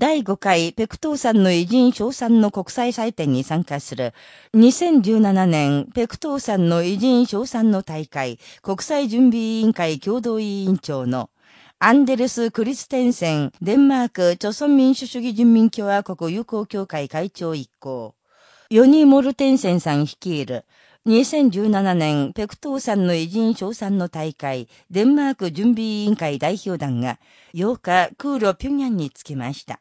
第5回ペクトーさんの偉人賞賛の国際祭典に参加する2017年ペクトーさんの偉人賞賛の大会国際準備委員会共同委員長のアンデルス・クリステンセン、デンマーク、著存民主主義人民共和国友好協会会長一行、ヨニー・モルテンセンさん率いる、2017年、ペクトーさんの偉人賞賛の大会、デンマーク準備委員会代表団が、8日、空路平ンに着きました。